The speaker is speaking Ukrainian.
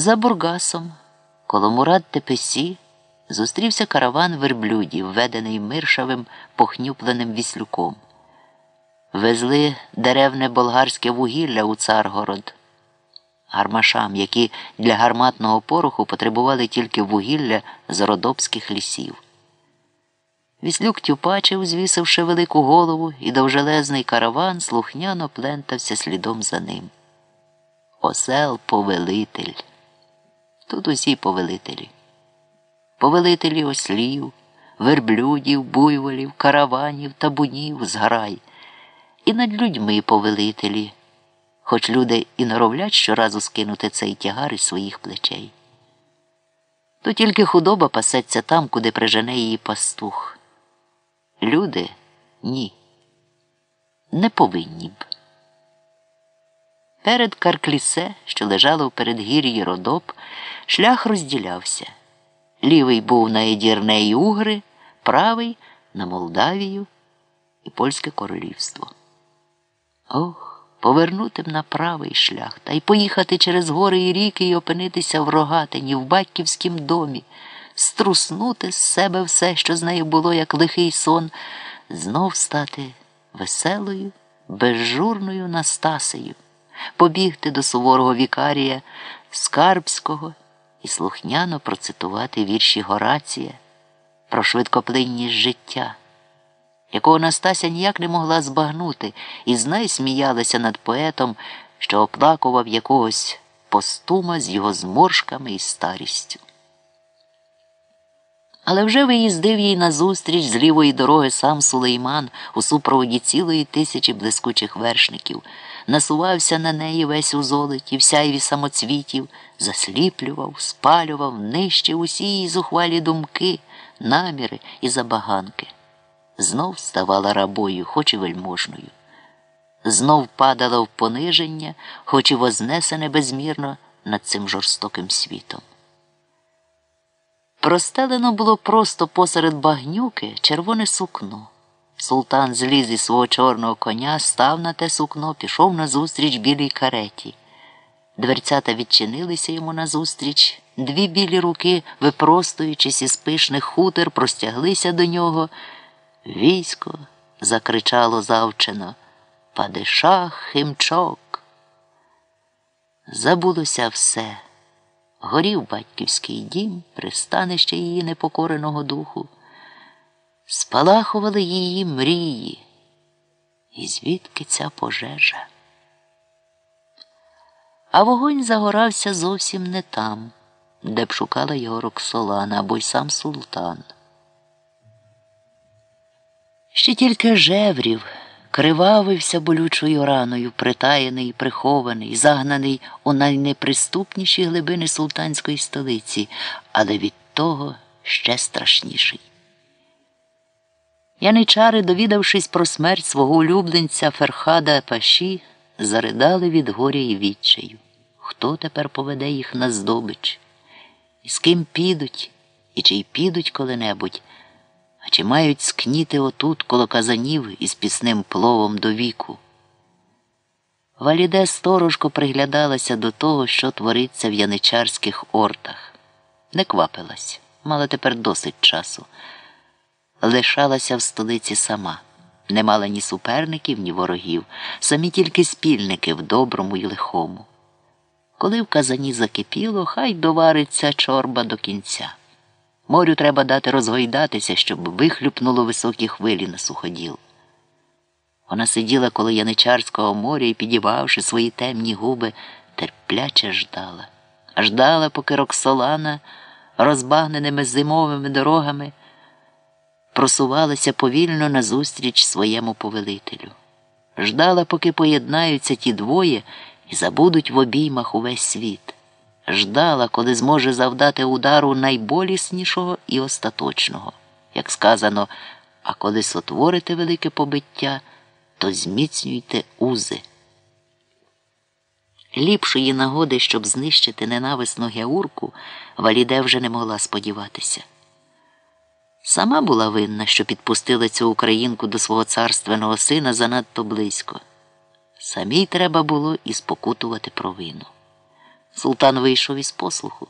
За Бургасом, коло Мурад Тепесі, зустрівся караван верблюдів, ведений миршавим похнюпленим віслюком. Везли деревне болгарське вугілля у Царгород. Гармашам, які для гарматного пороху потребували тільки вугілля з родопських лісів. Віслюк тюпачив, звісивши велику голову, і довжелезний караван слухняно плентався слідом за ним. Осел повелитель. Тут усі повелителі. Повелителі ослів, верблюдів, буйволів, караванів, табунів, зграй. І над людьми повелителі, хоч люди і норовлять щоразу скинути цей тягар із своїх плечей. То тільки худоба пасеться там, куди прижене її пастух. Люди ні. Не повинні б. Перед Карклісе, що лежало в передгір'ї Родоп, шлях розділявся. Лівий був на Едірне Угри, правий на Молдавію і Польське королівство. Ох, повернути б на правий шлях та й поїхати через гори і ріки і опинитися в рогатині, в батьківськім домі, струснути з себе все, що з нею було, як лихий сон, знов стати веселою, безжурною Настасею побігти до суворого вікарія Скарбського і слухняно процитувати вірші Горація про швидкоплинність життя, якого Настася ніяк не могла збагнути, і знай сміялася над поетом, що оплакував якогось постума з його зморшками і старістю. Але вже виїздив їй назустріч з лівої дороги сам Сулейман у супроводі цілої тисячі блискучих вершників, насувався на неї весь у золоті, в самоцвітів, засліплював, спалював, нищив усі її зухвалі думки, наміри і забаганки. Знов ставала рабою, хоч і вельможною. Знов падала в пониження, хоч і вознесене безмірно над цим жорстоким світом. Простелено було просто посеред багнюки червоне сукно. Султан зліз із свого чорного коня, став на те сукно, пішов назустріч білій кареті. Дверцята відчинилися йому назустріч, дві білі руки, випростуючись із пишних хутер, простяглися до нього. Військо закричало завчено Падишах химчок. Забулося все. Горів батьківський дім, пристанище її непокореного духу, спалахували її мрії. І звідки ця пожежа? А вогонь загорався зовсім не там, де б шукала його Роксолана або й сам султан. Ще тільки жеврів кривавився болючою раною, притаєний, прихований, загнаний у найнеприступніші глибини султанської столиці, але від того ще страшніший. Яничари, довідавшись про смерть свого улюбленця Ферхада Паші, заридали від горя і відчаю. Хто тепер поведе їх на здобич? І з ким підуть, і чи й підуть коли-небудь? А чи мають скніти отут коло казанів із пісним пловом до віку? Валіде сторожко приглядалася до того, що твориться в яничарських ортах. Не квапилась, мала тепер досить часу. Лишалася в столиці сама, не мала ні суперників, ні ворогів, самі тільки спільники в доброму й лихому. Коли в казані закипіло, хай довариться чорба до кінця. Морю треба дати розгойдатися, щоб вихлюпнуло високі хвилі на суходіл. Вона сиділа коло Яничарського моря і, підівавши свої темні губи, терпляче ждала. Ждала, поки Роксолана, розбагненими зимовими дорогами, просувалася повільно назустріч своєму повелителю. Ждала, поки поєднаються ті двоє і забудуть в обіймах увесь світ ждала, коли зможе завдати удару найболіснішого і остаточного. Як сказано, а коли сотворите велике побиття, то зміцнюйте узи. Ліпшої нагоди, щоб знищити ненависну геурку, Валіде вже не могла сподіватися. Сама була винна, що підпустила цю українку до свого царственного сина занадто близько. Самій треба було і спокутувати провину. Султан вийшов із послуху.